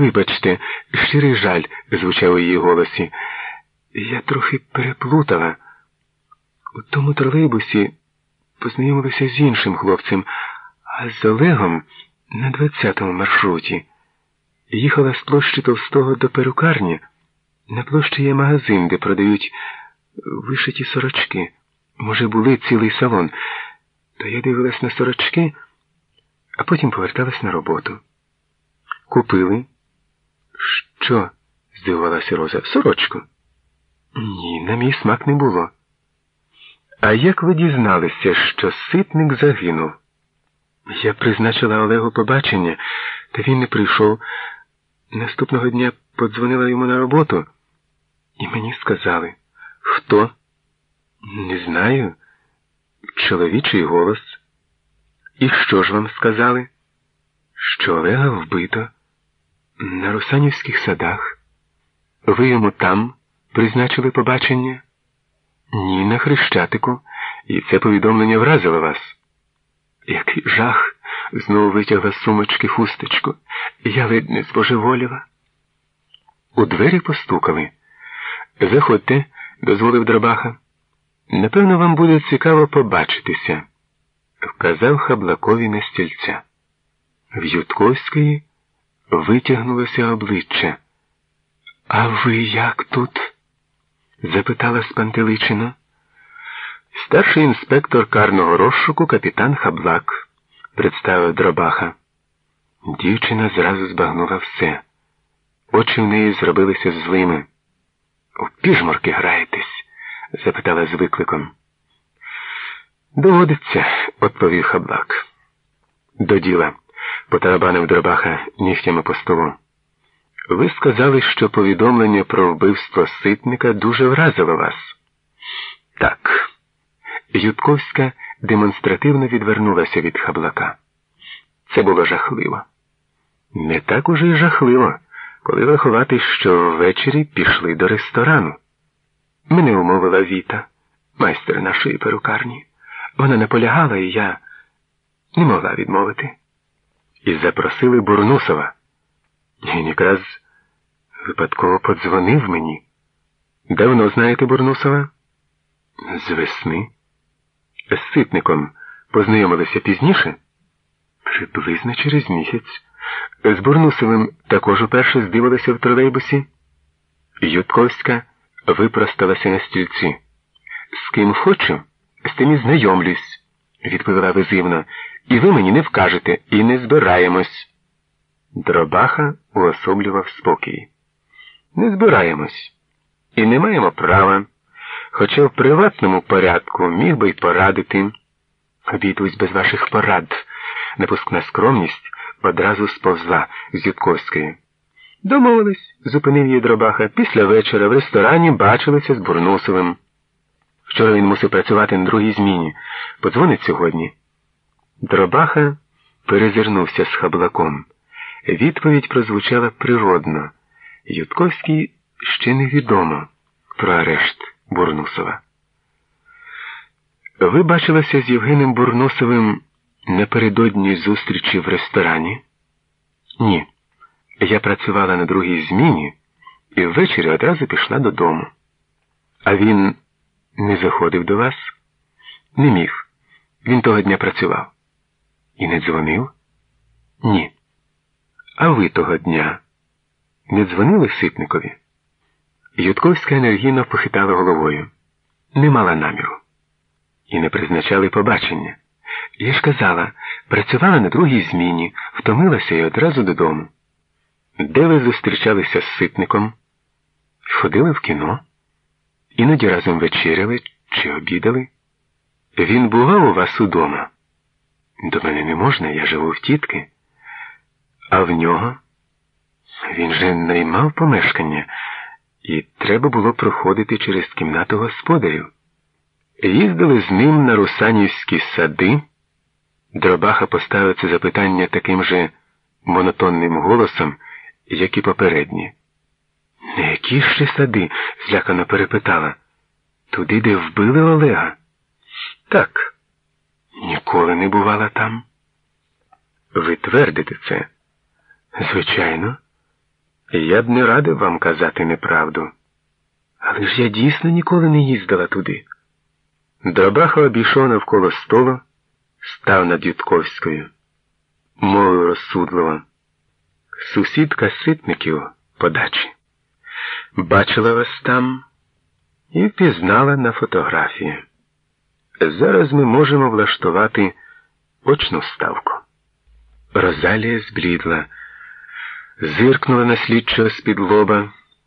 Вибачте, щирий жаль, звучав у її голосі. Я трохи переплутала. У тому тролейбусі познайомилася з іншим хлопцем, а з Олегом на 20-му маршруті. Їхала з площі Толстого до перукарні. На площі є магазин, де продають вишиті сорочки. Може, були цілий салон. То я дивилась на сорочки, а потім поверталась на роботу. Купили. Що? здивувалася Роза. Сорочку. Ні, на мій смак не було. А як ви дізналися, що ситник загинув? Я призначила Олегу побачення, та він не прийшов. Наступного дня подзвонила йому на роботу, і мені сказали, хто? Не знаю. Чоловічий голос. І що ж вам сказали? Що Олега вбито на Русанівських садах. Ви йому там призначили побачення? Ні, на Хрещатику, і це повідомлення вразило вас. Який жах! знову витягла з сумочки хусточку. Я ледь не збожеволіла. У двері постукали. Заходьте, дозволив Дробаха. Напевно, вам буде цікаво побачитися, вказав Хаблакові на стільця. В Ютковської витягнулося обличчя. А ви як тут? запитала спантеличина. Старший інспектор карного розшуку капітан Хаблак, представив Дробаха. Дівчина зразу збагнула все. Очі в неї зробилися злими. У піжморки граєтесь? запитала з викликом. Доводиться, відповів Хаблак. До діла, потарабанив Дробаха нігтями по столу. Ви сказали, що повідомлення про вбивство ситника дуже вразило вас. Так. Ютковська демонстративно відвернулася від хаблака. Це було жахливо. Не так уже й жахливо, коли врахувати, що ввечері пішли до ресторану. Мене умовила Віта, майстер нашої перукарні. Вона наполягала, і я не могла відмовити. І запросили Бурнусова. Він якраз випадково подзвонив мені. Давно знаєте Бурнусова? З весни. З ситником познайомилися пізніше? Приблизно через місяць. З Бурнусовим також уперше здивилися в тролейбусі. Ютковська випросталася на стільці. З ким хочу, з тим і знайомлюсь, відповіла визивно, і ви мені не вкажете, і не збираємось. Дробаха уособлював спокій. Не збираємось і не маємо права, хоча в приватному порядку міг би й порадити. Обійдусь без ваших порад. Напускна скромність одразу сповзла з Ютковської. Домовились, зупинив її дробаха. Після вечора в ресторані бачилися з Бурнусовим. Вчора він мусив працювати на другій зміні. Подзвонить сьогодні. Дробаха перезирнувся з хаблаком. Відповідь прозвучала природно. Ютковський ще не відомо про арешт Бурнусова. Ви бачилися з Євгеном Бурнусовим напередодні зустрічі в ресторані? Ні. Я працювала на другій зміні і ввечері одразу пішла додому. А він не заходив до вас? Не міг. Він того дня працював. І не дзвонив? Ні. А ви того дня не дзвонили Ситникові? Ютковська енергійно похитала головою. Не мала наміру. І не призначали побачення. Я ж казала, працювала на другій зміні, втомилася і одразу додому. Де ви зустрічалися з ситником? Ходили в кіно? Іноді разом вечеряли чи обідали? Він бував у вас удома? До мене не можна, я живу в тітки. А в нього? Він же наймав помешкання, і треба було проходити через кімнату господарів. Їздили з ним на русанівські сади. Дробаха поставив це запитання таким же монотонним голосом, як і попередні. На які ще сади? злякано перепитала. Туди, де вбили Олега? Так, ніколи не бувала там. Ви твердите це? Звичайно. Я б не радив вам казати неправду. Але ж я дійсно ніколи не їздила туди. Дробаха обійшов навколо столу, став над Ютковською. Мовив розсудливо. Сусідка ситників подачі. Бачила вас там і впізнала на фотографії. Зараз ми можемо влаштувати очну ставку. Розалія зблідла, зиркнула на слідчого з-під лоба.